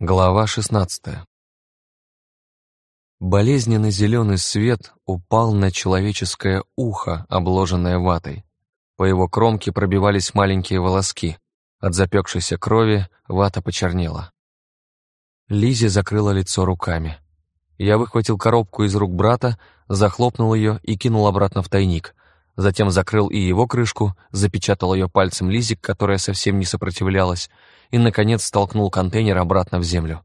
Глава 16 Болезненный зеленый свет упал на человеческое ухо, обложенное ватой. По его кромке пробивались маленькие волоски. От запекшейся крови вата почернела. Лизи закрыла лицо руками. Я выхватил коробку из рук брата, захлопнул ее и кинул обратно в тайник. Затем закрыл и его крышку, запечатал ее пальцем Лизик, которая совсем не сопротивлялась, и, наконец, столкнул контейнер обратно в землю.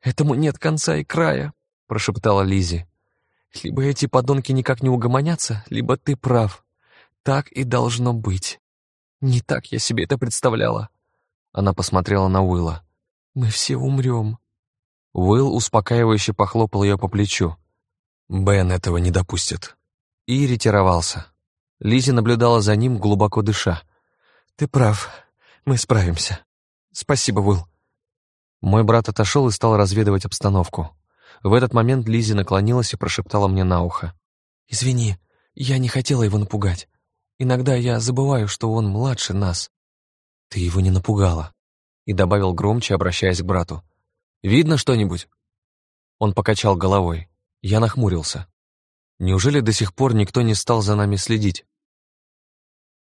«Этому нет конца и края», — прошептала Лизи. «Либо эти подонки никак не угомонятся, либо ты прав. Так и должно быть. Не так я себе это представляла». Она посмотрела на Уилла. «Мы все умрем». Уилл успокаивающе похлопал ее по плечу. «Бен этого не допустит». И ретировался. Лизи наблюдала за ним, глубоко дыша. «Ты прав, мы справимся». «Спасибо, Уилл». Мой брат отошел и стал разведывать обстановку. В этот момент Лизи наклонилась и прошептала мне на ухо. «Извини, я не хотела его напугать. Иногда я забываю, что он младше нас». «Ты его не напугала», — и добавил громче, обращаясь к брату. «Видно что-нибудь?» Он покачал головой. Я нахмурился. Неужели до сих пор никто не стал за нами следить?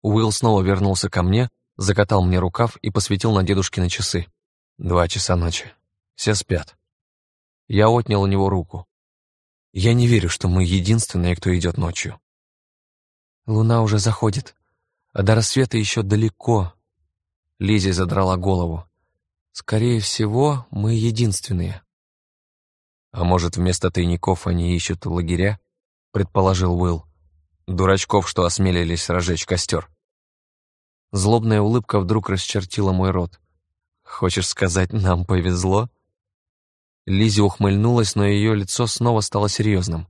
Уилл снова вернулся ко мне, закатал мне рукав и посветил на дедушкины часы. Два часа ночи. Все спят. Я отнял у него руку. Я не верю, что мы единственные, кто идет ночью. Луна уже заходит, а до рассвета еще далеко. Лизи задрала голову. Скорее всего, мы единственные. А может, вместо тайников они ищут лагеря? Предположил Уилл. Дурачков, что осмелились разжечь костер. Злобная улыбка вдруг расчертила мой рот. «Хочешь сказать, нам повезло?» Лизи ухмыльнулась, но ее лицо снова стало серьезным.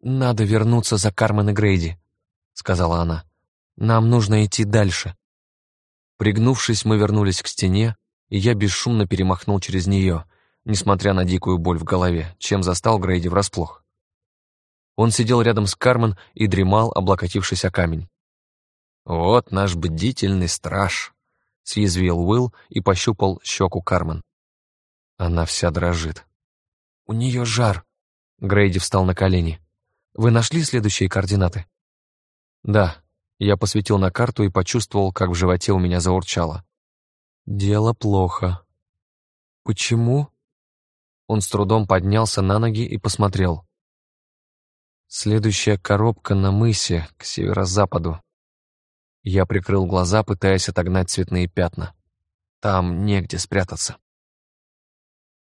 «Надо вернуться за Кармен и Грейди», — сказала она. «Нам нужно идти дальше». Пригнувшись, мы вернулись к стене, и я бесшумно перемахнул через нее, несмотря на дикую боль в голове, чем застал Грейди врасплох. Он сидел рядом с Кармен и дремал, облокотившись о камень. «Вот наш бдительный страж», — съязвил Уилл и пощупал щеку Кармен. Она вся дрожит. «У нее жар», — Грейди встал на колени. «Вы нашли следующие координаты?» «Да», — я посветил на карту и почувствовал, как в животе у меня заурчало. «Дело плохо». «Почему?» Он с трудом поднялся на ноги и посмотрел. «Следующая коробка на мысе, к северо-западу. Я прикрыл глаза, пытаясь отогнать цветные пятна. Там негде спрятаться.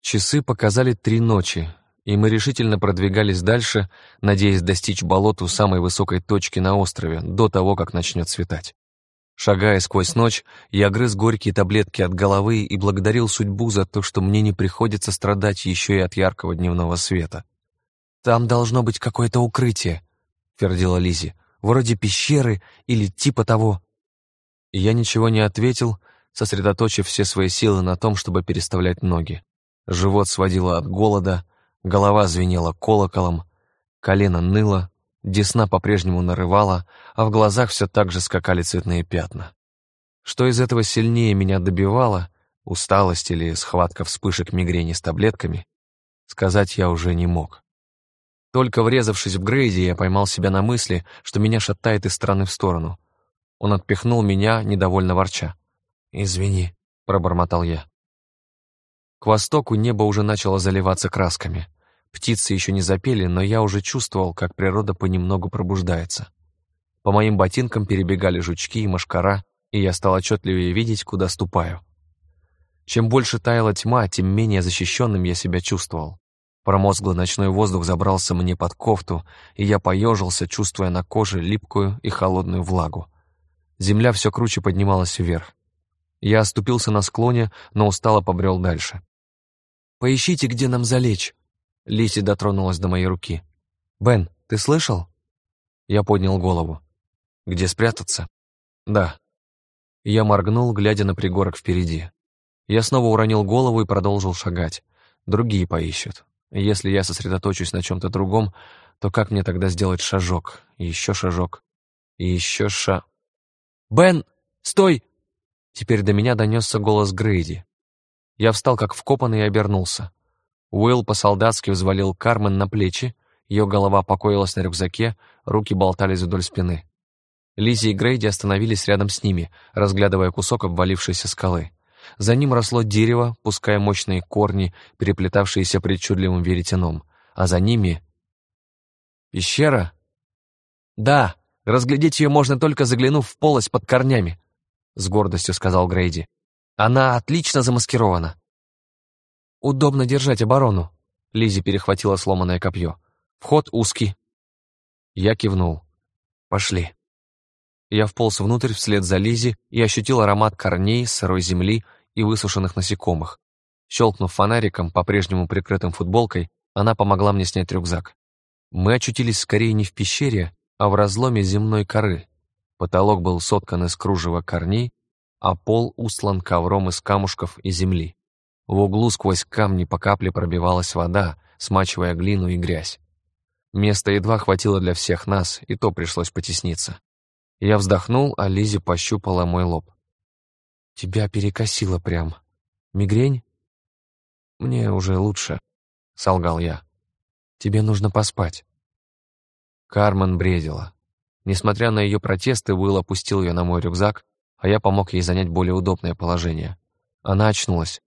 Часы показали три ночи, и мы решительно продвигались дальше, надеясь достичь болот у самой высокой точки на острове, до того, как начнет светать. Шагая сквозь ночь, я грыз горькие таблетки от головы и благодарил судьбу за то, что мне не приходится страдать еще и от яркого дневного света. «Там должно быть какое-то укрытие», — твердила Лизи вроде пещеры или типа того. Я ничего не ответил, сосредоточив все свои силы на том, чтобы переставлять ноги. Живот сводило от голода, голова звенела колоколом, колено ныло, десна по-прежнему нарывала, а в глазах все так же скакали цветные пятна. Что из этого сильнее меня добивало, усталость или схватка вспышек мигрени с таблетками, сказать я уже не мог. Только врезавшись в Грейди, я поймал себя на мысли, что меня шатает из стороны в сторону. Он отпихнул меня, недовольно ворча. «Извини», — пробормотал я. К востоку небо уже начало заливаться красками. Птицы еще не запели, но я уже чувствовал, как природа понемногу пробуждается. По моим ботинкам перебегали жучки и мошкара, и я стал отчетливее видеть, куда ступаю. Чем больше таяла тьма, тем менее защищенным я себя чувствовал. Промозглый ночной воздух забрался мне под кофту, и я поежился, чувствуя на коже липкую и холодную влагу. Земля все круче поднималась вверх. Я оступился на склоне, но устало побрел дальше. «Поищите, где нам залечь!» Лиси дотронулась до моей руки. «Бен, ты слышал?» Я поднял голову. «Где спрятаться?» «Да». Я моргнул, глядя на пригорок впереди. Я снова уронил голову и продолжил шагать. Другие поищут. Если я сосредоточусь на чем-то другом, то как мне тогда сделать шажок, еще шажок, и еще ша... «Бен, стой!» Теперь до меня донесся голос Грейди. Я встал как вкопанный и обернулся. Уилл по-солдатски взвалил Кармен на плечи, ее голова покоилась на рюкзаке, руки болтались вдоль спины. Лизи и Грейди остановились рядом с ними, разглядывая кусок обвалившейся скалы. За ним росло дерево, пуская мощные корни, переплетавшиеся причудливым веретеном, а за ними... «Пещера?» «Да, разглядеть ее можно только заглянув в полость под корнями», — с гордостью сказал Грейди. «Она отлично замаскирована». «Удобно держать оборону», — Лизи перехватила сломанное копье. «Вход узкий». Я кивнул. «Пошли». Я вполз внутрь вслед за Лизи и ощутил аромат корней, сырой земли и высушенных насекомых. Щелкнув фонариком, по-прежнему прикрытым футболкой, она помогла мне снять рюкзак. Мы очутились скорее не в пещере, а в разломе земной коры. Потолок был соткан из кружева корней, а пол устлан ковром из камушков и земли. В углу сквозь камни по капле пробивалась вода, смачивая глину и грязь. Места едва хватило для всех нас, и то пришлось потесниться. Я вздохнул, а Лизи пощупала мой лоб. Тебя перекосило прям. Мигрень? Мне уже лучше, солгал я. Тебе нужно поспать. Кармен бредила. Несмотря на ее протесты, Уилл опустил ее на мой рюкзак, а я помог ей занять более удобное положение. Она очнулась.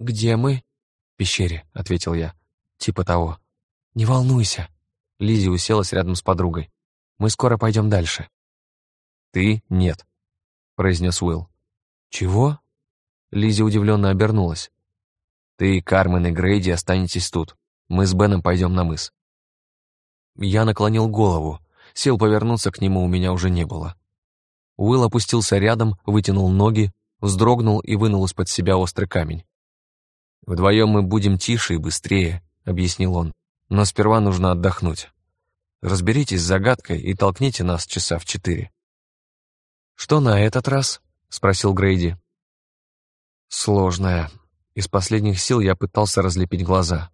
«Где мы?» «В пещере», — ответил я. «Типа того». «Не волнуйся». Лизи уселась рядом с подругой. «Мы скоро пойдем дальше». «Ты — нет», — произнес Уилл. «Чего?» Лизи удивленно обернулась. «Ты, Кармен и Грейди останетесь тут. Мы с Беном пойдем на мыс». Я наклонил голову. Сил повернуться к нему у меня уже не было. Уилл опустился рядом, вытянул ноги, вздрогнул и вынул из-под себя острый камень. «Вдвоем мы будем тише и быстрее», — объяснил он. «Но сперва нужно отдохнуть. Разберитесь с загадкой и толкните нас часа в четыре». «Что на этот раз?» — спросил Грейди. «Сложная. Из последних сил я пытался разлепить глаза.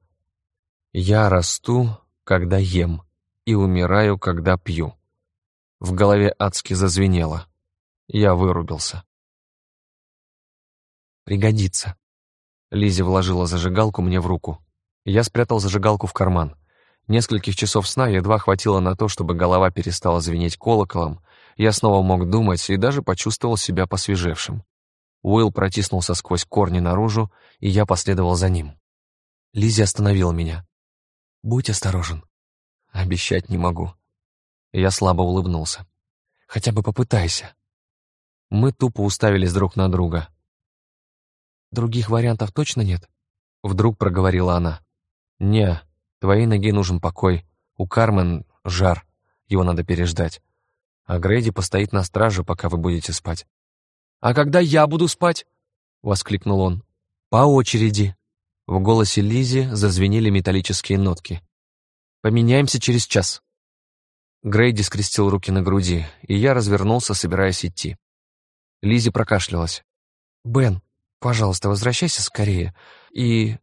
Я расту, когда ем, и умираю, когда пью». В голове адски зазвенело. Я вырубился. «Пригодится». Лизи вложила зажигалку мне в руку. Я спрятал зажигалку в карман. Нескольких часов сна едва хватило на то, чтобы голова перестала звенеть колоколом, я снова мог думать и даже почувствовал себя посвежевшим. Уилл протиснулся сквозь корни наружу, и я последовал за ним. Лизи остановила меня. «Будь осторожен». «Обещать не могу». Я слабо улыбнулся. «Хотя бы попытайся». Мы тупо уставились друг на друга. «Других вариантов точно нет?» Вдруг проговорила она. «Не, твоей ноге нужен покой. У Кармен жар, его надо переждать а Грейди постоит на страже, пока вы будете спать. «А когда я буду спать?» — воскликнул он. «По очереди». В голосе Лизи зазвенели металлические нотки. «Поменяемся через час». Грейди скрестил руки на груди, и я развернулся, собираясь идти. Лизи прокашлялась. «Бен, пожалуйста, возвращайся скорее. И...»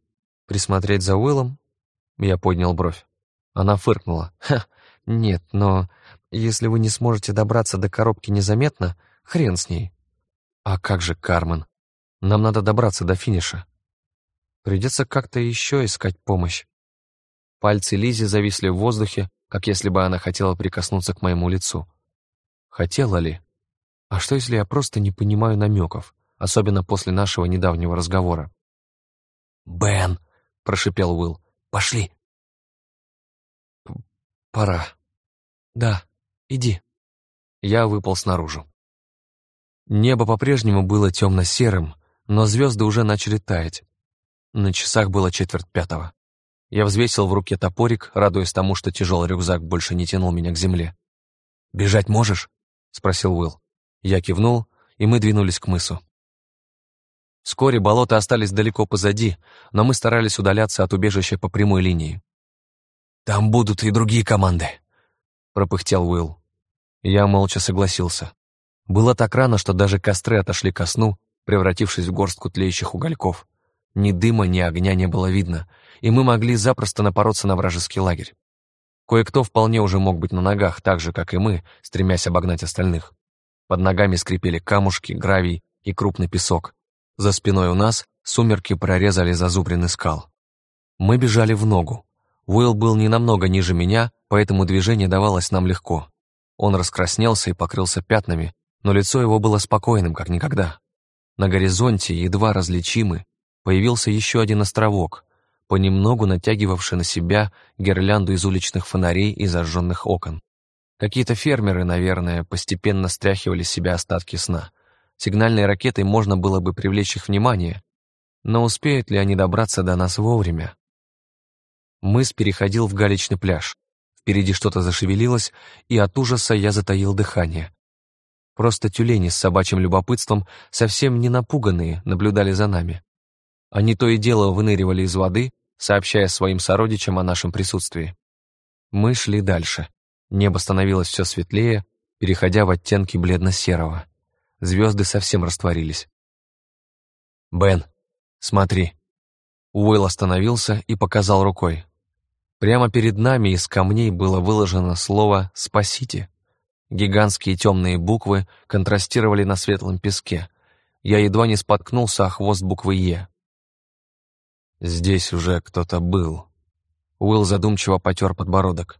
«Присмотреть за Уиллом?» Я поднял бровь. Она фыркнула. «Ха, нет, но если вы не сможете добраться до коробки незаметно, хрен с ней. А как же Кармен? Нам надо добраться до финиша. Придется как-то еще искать помощь. Пальцы Лизи зависли в воздухе, как если бы она хотела прикоснуться к моему лицу. Хотела ли? А что, если я просто не понимаю намеков, особенно после нашего недавнего разговора? «Бен!» — прошипел Уилл. «Пошли!» «Пора». «Да», Иди». Я выпал снаружи. Небо по-прежнему было темно-серым, но звезды уже начали таять. На часах было четверть пятого. Я взвесил в руке топорик, радуясь тому, что тяжелый рюкзак больше не тянул меня к земле. «Бежать можешь?» — спросил Уилл. Я кивнул, и мы двинулись к мысу. Вскоре болота остались далеко позади, но мы старались удаляться от убежища по прямой линии. «Там будут и другие команды», пропыхтел Уилл. Я молча согласился. Было так рано, что даже костры отошли ко сну, превратившись в горстку тлеющих угольков. Ни дыма, ни огня не было видно, и мы могли запросто напороться на вражеский лагерь. Кое-кто вполне уже мог быть на ногах, так же, как и мы, стремясь обогнать остальных. Под ногами скрипели камушки, гравий и крупный песок. За спиной у нас Сумерки прорезали зазубрины скал. Мы бежали в ногу. Уилл был не намного ниже меня, поэтому движение давалось нам легко. Он раскраснелся и покрылся пятнами, но лицо его было спокойным, как никогда. На горизонте, едва различимый, появился еще один островок, понемногу натягивавший на себя гирлянду из уличных фонарей и зажженных окон. Какие-то фермеры, наверное, постепенно стряхивали с себя остатки сна. Сигнальной ракетой можно было бы привлечь их внимание, но успеют ли они добраться до нас вовремя? Мыс переходил в галечный пляж. Впереди что-то зашевелилось, и от ужаса я затаил дыхание. Просто тюлени с собачьим любопытством, совсем не напуганные, наблюдали за нами. Они то и дело выныривали из воды, сообщая своим сородичам о нашем присутствии. Мы шли дальше. Небо становилось все светлее, переходя в оттенки бледно-серого. Звезды совсем растворились. «Бен, смотри». Уилл остановился и показал рукой. Прямо перед нами из камней было выложено слово «спасите». Гигантские темные буквы контрастировали на светлом песке. Я едва не споткнулся о хвост буквы «Е». Здесь уже кто-то был. Уилл задумчиво потер подбородок.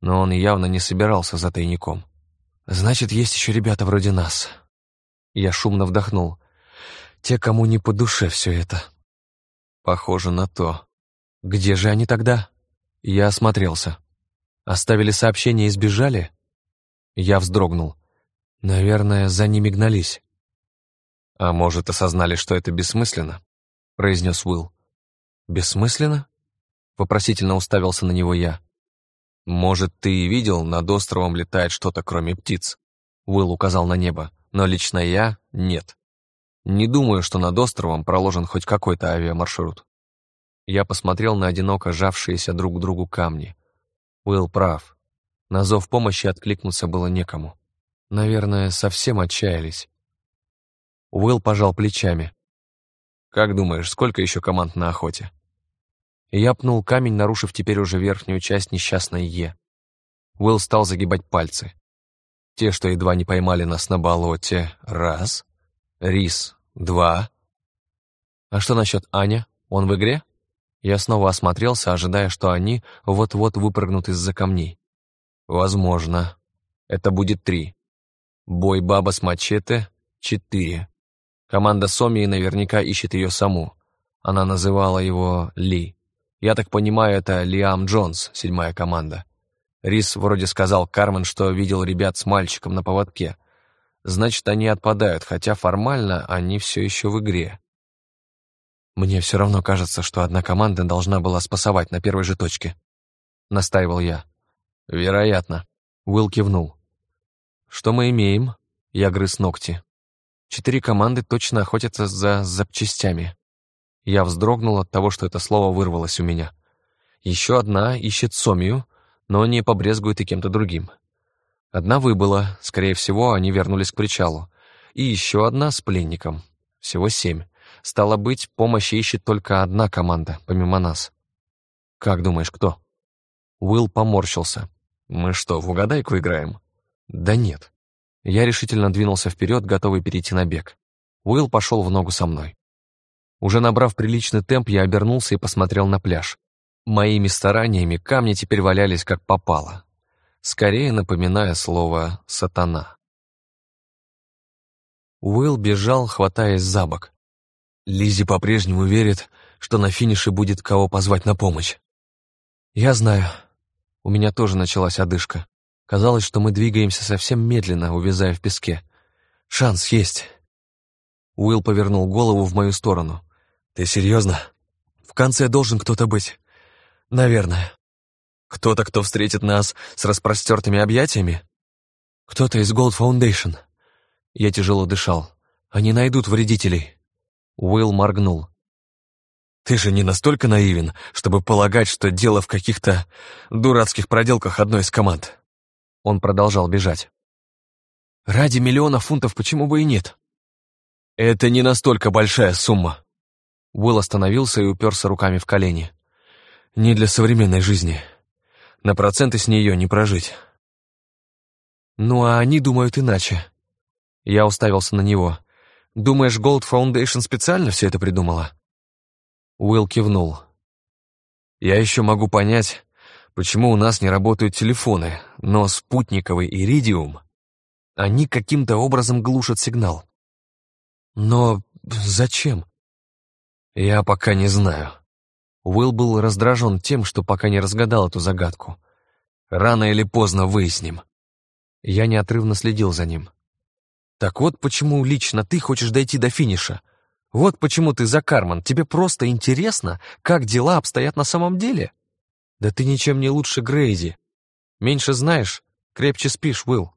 Но он явно не собирался за тайником. «Значит, есть еще ребята вроде нас». Я шумно вдохнул. «Те, кому не по душе все это». «Похоже на то. Где же они тогда?» Я осмотрелся. Оставили сообщение и сбежали? Я вздрогнул. Наверное, за ними гнались. А может, осознали, что это бессмысленно? произнес Уилл. Бессмысленно? Вопросительно уставился на него я. Может, ты и видел, над островом летает что-то, кроме птиц? Уилл указал на небо, но лично я — нет. Не думаю, что над островом проложен хоть какой-то авиамаршрут. Я посмотрел на одиноко сжавшиеся друг к другу камни. Уилл прав. На зов помощи откликнуться было некому. Наверное, совсем отчаялись. Уилл пожал плечами. «Как думаешь, сколько еще команд на охоте?» я пнул камень, нарушив теперь уже верхнюю часть несчастной Е. Уилл стал загибать пальцы. Те, что едва не поймали нас на болоте, раз. Рис, два. А что насчет Аня? Он в игре? Я снова осмотрелся, ожидая, что они вот-вот выпрыгнут из-за камней. Возможно. Это будет три. Бой баба с мачете — четыре. Команда Сомии наверняка ищет ее саму. Она называла его Ли. Я так понимаю, это Лиам Джонс, седьмая команда. Рис вроде сказал Кармен, что видел ребят с мальчиком на поводке. Значит, они отпадают, хотя формально они все еще в игре. «Мне все равно кажется, что одна команда должна была спасовать на первой же точке», — настаивал я. «Вероятно», — Уилл кивнул. «Что мы имеем?» — я грыз ногти. «Четыре команды точно охотятся за запчастями». Я вздрогнул от того, что это слово вырвалось у меня. Еще одна ищет Сомию, но не побрезгует и кем-то другим. Одна выбыла, скорее всего, они вернулись к причалу. И еще одна с пленником. Всего семь. Стало быть, помощи ищет только одна команда, помимо нас. Как думаешь, кто? Уилл поморщился. Мы что, в угадайку играем? Да нет. Я решительно двинулся вперед, готовый перейти на бег. Уилл пошел в ногу со мной. Уже набрав приличный темп, я обернулся и посмотрел на пляж. Моими стараниями камни теперь валялись как попало, скорее напоминая слово «сатана». Уилл бежал, хватаясь за бок. Лизи по-прежнему верит, что на финише будет кого позвать на помощь. Я знаю. У меня тоже началась одышка. Казалось, что мы двигаемся совсем медленно, увязая в песке. Шанс есть. Уилл повернул голову в мою сторону. «Ты серьезно? В конце должен кто-то быть. Наверное. Кто-то, кто встретит нас с распростертыми объятиями? Кто-то из Gold Foundation». Я тяжело дышал. «Они найдут вредителей». Уилл моргнул. «Ты же не настолько наивен, чтобы полагать, что дело в каких-то дурацких проделках одной из команд». Он продолжал бежать. «Ради миллиона фунтов почему бы и нет?» «Это не настолько большая сумма». Уилл остановился и уперся руками в колени. «Не для современной жизни. На проценты с нее не прожить». «Ну, а они думают иначе». Я уставился на него. Думаешь, Gold Foundation специально все это придумала? Уилл кивнул. «Я еще могу понять, почему у нас не работают телефоны, но спутниковый иридиум, они каким-то образом глушат сигнал. Но зачем? Я пока не знаю. Уилл был раздражен тем, что пока не разгадал эту загадку. Рано или поздно выясним. Я неотрывно следил за ним. Так вот почему лично ты хочешь дойти до финиша. Вот почему ты за Карман. Тебе просто интересно, как дела обстоят на самом деле. Да ты ничем не лучше Грейди. Меньше знаешь, крепче спишь, Уилл.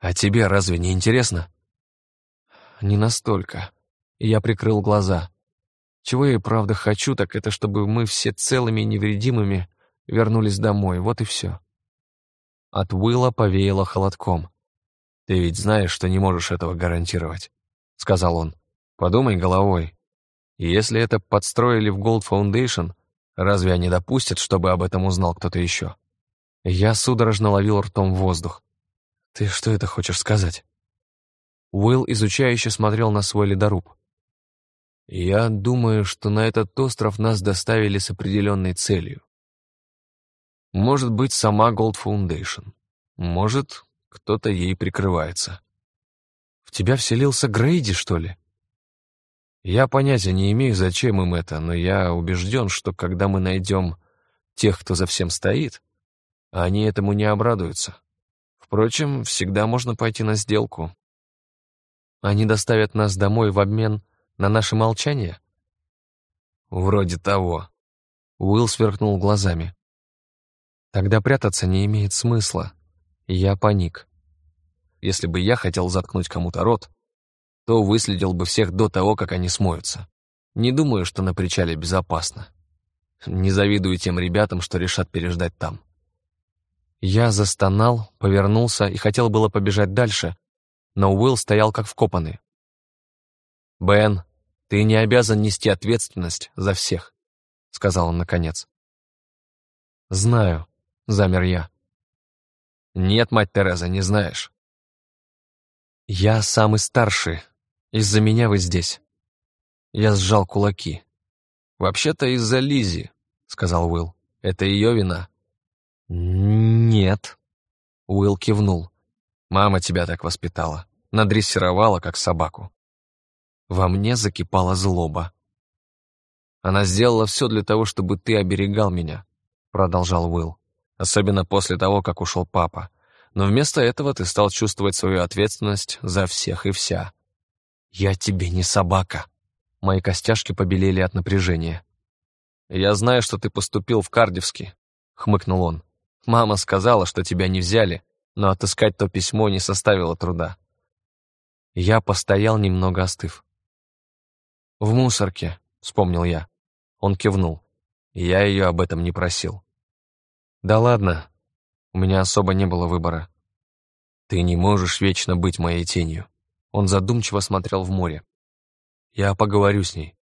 А тебе разве не интересно? Не настолько. Я прикрыл глаза. Чего я и правда хочу, так это чтобы мы все целыми и невредимыми вернулись домой, вот и все. От Уилла повеяло холодком. «Ты ведь знаешь, что не можешь этого гарантировать», — сказал он. «Подумай головой. И если это подстроили в Gold Foundation, разве они допустят, чтобы об этом узнал кто-то еще?» Я судорожно ловил ртом воздух. «Ты что это хочешь сказать?» Уилл изучающе смотрел на свой ледоруб. «Я думаю, что на этот остров нас доставили с определенной целью. Может быть, сама Gold Foundation. Может, кто-то ей прикрывается. В тебя вселился Грейди, что ли? Я понятия не имею, зачем им это, но я убежден, что когда мы найдем тех, кто за всем стоит, они этому не обрадуются. Впрочем, всегда можно пойти на сделку. Они доставят нас домой в обмен на наше молчание? Вроде того. Уилл сверкнул глазами. Тогда прятаться не имеет смысла. Я паник. Если бы я хотел заткнуть кому-то рот, то выследил бы всех до того, как они смоются. Не думаю, что на причале безопасно. Не завидую тем ребятам, что решат переждать там. Я застонал, повернулся и хотел было побежать дальше, но Уилл стоял как вкопанный. «Бен, ты не обязан нести ответственность за всех», — сказал он наконец. «Знаю», — замер я. «Нет, мать Тереза, не знаешь». «Я самый старший. Из-за меня вы здесь». Я сжал кулаки. «Вообще-то из-за Лизи», — сказал Уилл. «Это ее вина». «Нет», — Уилл кивнул. «Мама тебя так воспитала, надрессировала, как собаку». Во мне закипала злоба. «Она сделала все для того, чтобы ты оберегал меня», — продолжал Уилл. «Особенно после того, как ушел папа. Но вместо этого ты стал чувствовать свою ответственность за всех и вся». «Я тебе не собака». Мои костяшки побелели от напряжения. «Я знаю, что ты поступил в Кардивский», — хмыкнул он. Мама сказала, что тебя не взяли, но отыскать то письмо не составило труда. Я постоял, немного остыв. «В мусорке», — вспомнил я. Он кивнул. Я ее об этом не просил. «Да ладно, у меня особо не было выбора. Ты не можешь вечно быть моей тенью». Он задумчиво смотрел в море. «Я поговорю с ней.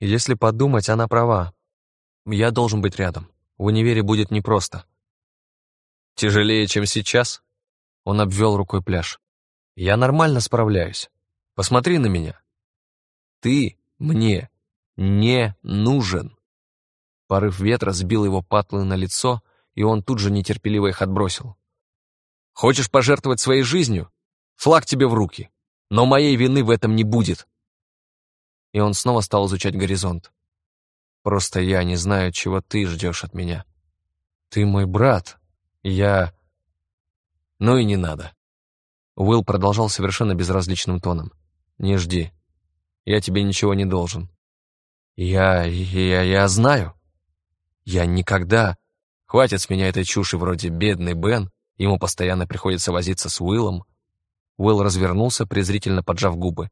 Если подумать, она права. Я должен быть рядом. В универе будет непросто. Тяжелее, чем сейчас? Он обвел рукой пляж. Я нормально справляюсь. Посмотри на меня. Ты мне не нужен. Порыв ветра сбил его патлы на лицо, и он тут же нетерпеливо их отбросил. Хочешь пожертвовать своей жизнью? Флаг тебе в руки. Но моей вины в этом не будет. И он снова стал изучать горизонт. Просто я не знаю, чего ты ждешь от меня. Ты мой брат, я... Ну и не надо. Уилл продолжал совершенно безразличным тоном. Не жди. Я тебе ничего не должен. Я... я... я знаю. Я никогда... Хватит с меня этой чуши вроде «бедный Бен», ему постоянно приходится возиться с Уиллом. Уилл развернулся, презрительно поджав губы.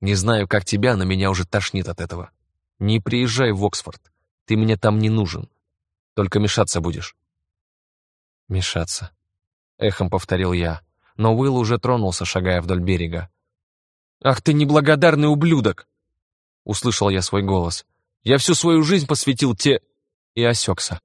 «Не знаю, как тебя, но меня уже тошнит от этого. Не приезжай в Оксфорд, ты мне там не нужен. Только мешаться будешь. «Мешаться», — эхом повторил я, но Уилл уже тронулся, шагая вдоль берега. «Ах ты неблагодарный ублюдок!» — услышал я свой голос. «Я всю свою жизнь посвятил те...» и осекся.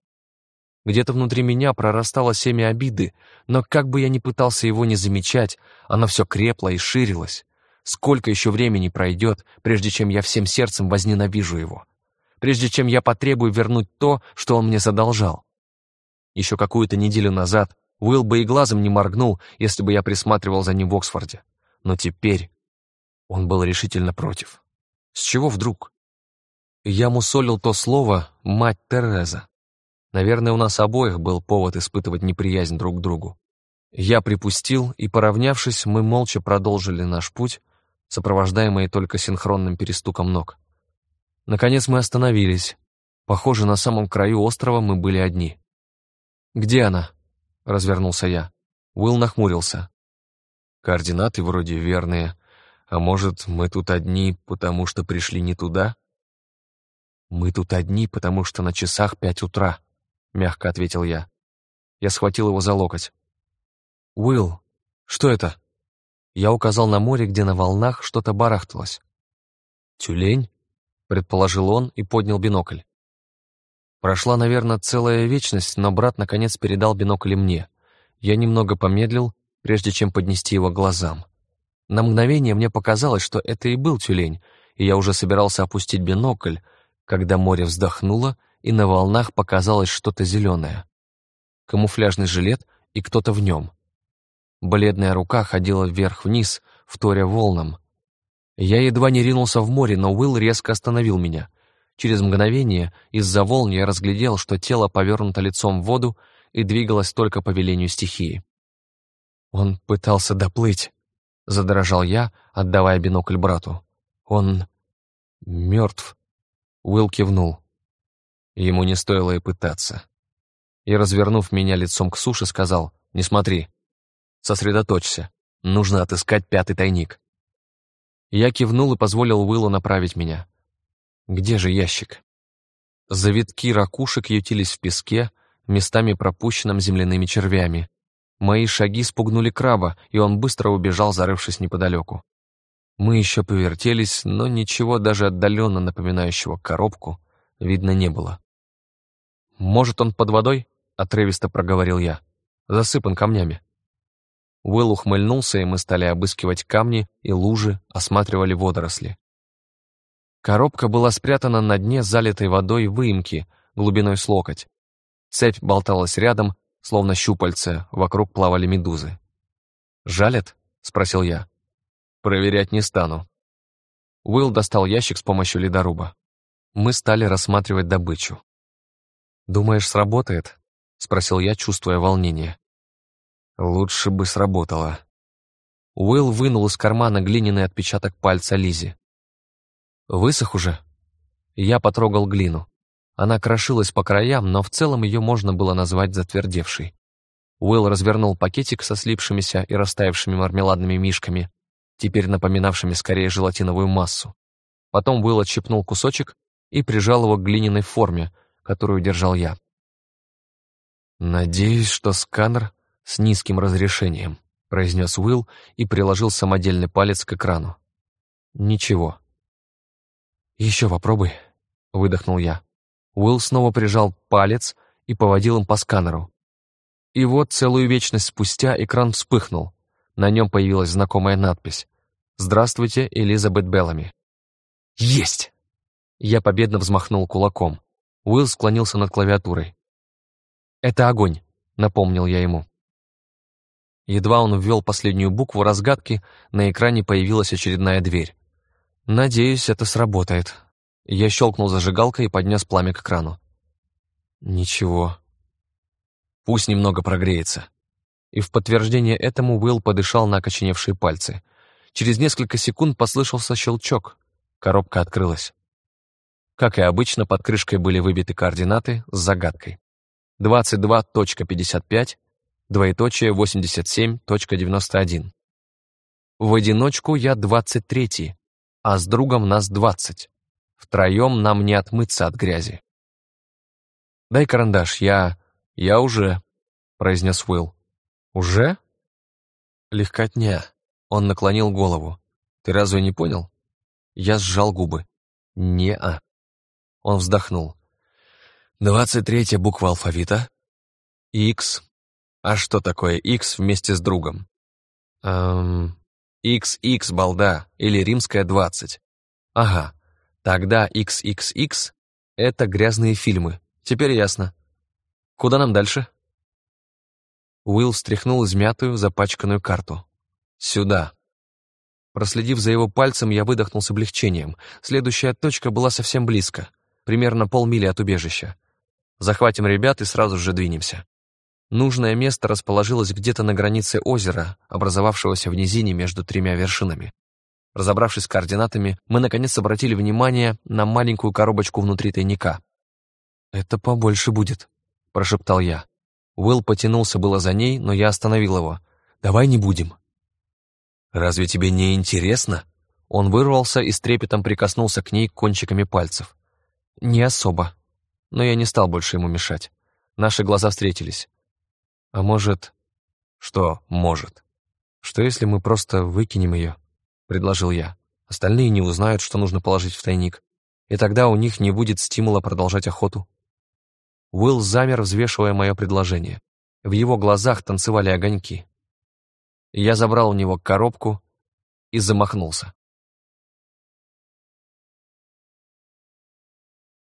Где-то внутри меня прорастало семя обиды, но как бы я ни пытался его не замечать, оно все крепло и ширилось. Сколько еще времени пройдет, прежде чем я всем сердцем возненавижу его? Прежде чем я потребую вернуть то, что он мне задолжал? Еще какую-то неделю назад Уилл бы и глазом не моргнул, если бы я присматривал за ним в Оксфорде. Но теперь он был решительно против. С чего вдруг? Я мусолил то слово «мать Тереза». Наверное, у нас обоих был повод испытывать неприязнь друг к другу. Я припустил, и, поравнявшись, мы молча продолжили наш путь, сопровождаемые только синхронным перестуком ног. Наконец мы остановились. Похоже, на самом краю острова мы были одни. «Где она?» — развернулся я. Уилл нахмурился. «Координаты вроде верные. А может, мы тут одни, потому что пришли не туда?» «Мы тут одни, потому что на часах пять утра», — мягко ответил я. Я схватил его за локоть. «Уилл, что это?» Я указал на море, где на волнах что-то барахталось. «Тюлень?» — предположил он и поднял бинокль. Прошла, наверное, целая вечность, но брат наконец передал бинокль мне. Я немного помедлил, прежде чем поднести его глазам. На мгновение мне показалось, что это и был тюлень, и я уже собирался опустить бинокль, когда море вздохнуло, и на волнах показалось что-то зеленое. Камуфляжный жилет и кто-то в нем. Бледная рука ходила вверх-вниз, вторя волнам. Я едва не ринулся в море, но Уилл резко остановил меня. Через мгновение из-за волн я разглядел, что тело повернуто лицом в воду и двигалось только по велению стихии. «Он пытался доплыть», — задрожал я, отдавая бинокль брату. «Он мертв». Уилл кивнул. Ему не стоило и пытаться. И, развернув меня лицом к суше, сказал, «Не смотри. Сосредоточься. Нужно отыскать пятый тайник». Я кивнул и позволил Уиллу направить меня. «Где же ящик?» Завитки ракушек ютились в песке, местами пропущенном земляными червями. Мои шаги спугнули краба, и он быстро убежал, зарывшись неподалеку. Мы еще повертелись, но ничего даже отдаленно напоминающего коробку видно не было. «Может, он под водой?» — отрывисто проговорил я. «Засыпан камнями». Уилл ухмыльнулся, и мы стали обыскивать камни и лужи, осматривали водоросли. Коробка была спрятана на дне залитой водой выемки, глубиной с локоть. Цепь болталась рядом, словно щупальца, вокруг плавали медузы. «Жалят?» — спросил я. «Проверять не стану». Уилл достал ящик с помощью ледоруба. Мы стали рассматривать добычу. «Думаешь, сработает?» — спросил я, чувствуя волнение. «Лучше бы сработало». Уилл вынул из кармана глиняный отпечаток пальца Лизи. «Высох уже?» Я потрогал глину. Она крошилась по краям, но в целом ее можно было назвать затвердевшей. Уилл развернул пакетик со слипшимися и растаявшими мармеладными мишками, теперь напоминавшими скорее желатиновую массу. Потом Уилл отщипнул кусочек и прижал его к глиняной форме, которую держал я. «Надеюсь, что сканер с низким разрешением», произнес Уилл и приложил самодельный палец к экрану. «Ничего». «Еще попробуй», — выдохнул я. Уилл снова прижал палец и поводил им по сканеру. И вот целую вечность спустя экран вспыхнул. На нем появилась знакомая надпись. «Здравствуйте, Элизабет Беллами». «Есть!» Я победно взмахнул кулаком. Уилл склонился над клавиатурой. «Это огонь», — напомнил я ему. Едва он ввел последнюю букву разгадки, на экране появилась очередная дверь. «Надеюсь, это сработает». Я щелкнул зажигалкой и поднес пламя к экрану. «Ничего. Пусть немного прогреется». И в подтверждение этому Уилл подышал на окоченевшие пальцы. Через несколько секунд послышался щелчок. Коробка открылась. Как и обычно, под крышкой были выбиты координаты с загадкой. 22.55, двоеточие 87.91. В одиночку я 23, а с другом нас 20. Втроем нам не отмыться от грязи. «Дай карандаш, я... я уже», — произнес Уилл. «Уже?» «Легкотня». Он наклонил голову. «Ты разве не понял?» Я сжал губы. «Не-а». Он вздохнул. «Двадцать третья буква алфавита. X. А что такое X вместе с другом?» «Эм...» XX, балда, или римская 20. Ага, тогда XXX — это грязные фильмы. Теперь ясно. Куда нам дальше? Уилл встряхнул измятую, запачканную карту. «Сюда». Проследив за его пальцем, я выдохнул с облегчением. Следующая точка была совсем близко, примерно полмили от убежища. Захватим ребят и сразу же двинемся. Нужное место расположилось где-то на границе озера, образовавшегося в низине между тремя вершинами. Разобравшись с координатами, мы наконец обратили внимание на маленькую коробочку внутри тайника. «Это побольше будет», — прошептал я. Уилл потянулся было за ней, но я остановил его. «Давай не будем». «Разве тебе не интересно?» Он вырвался и с трепетом прикоснулся к ней кончиками пальцев. «Не особо». Но я не стал больше ему мешать. Наши глаза встретились. А может... Что может? Что если мы просто выкинем ее? Предложил я. Остальные не узнают, что нужно положить в тайник. И тогда у них не будет стимула продолжать охоту. Уилл замер, взвешивая мое предложение. В его глазах танцевали огоньки. Я забрал у него коробку и замахнулся.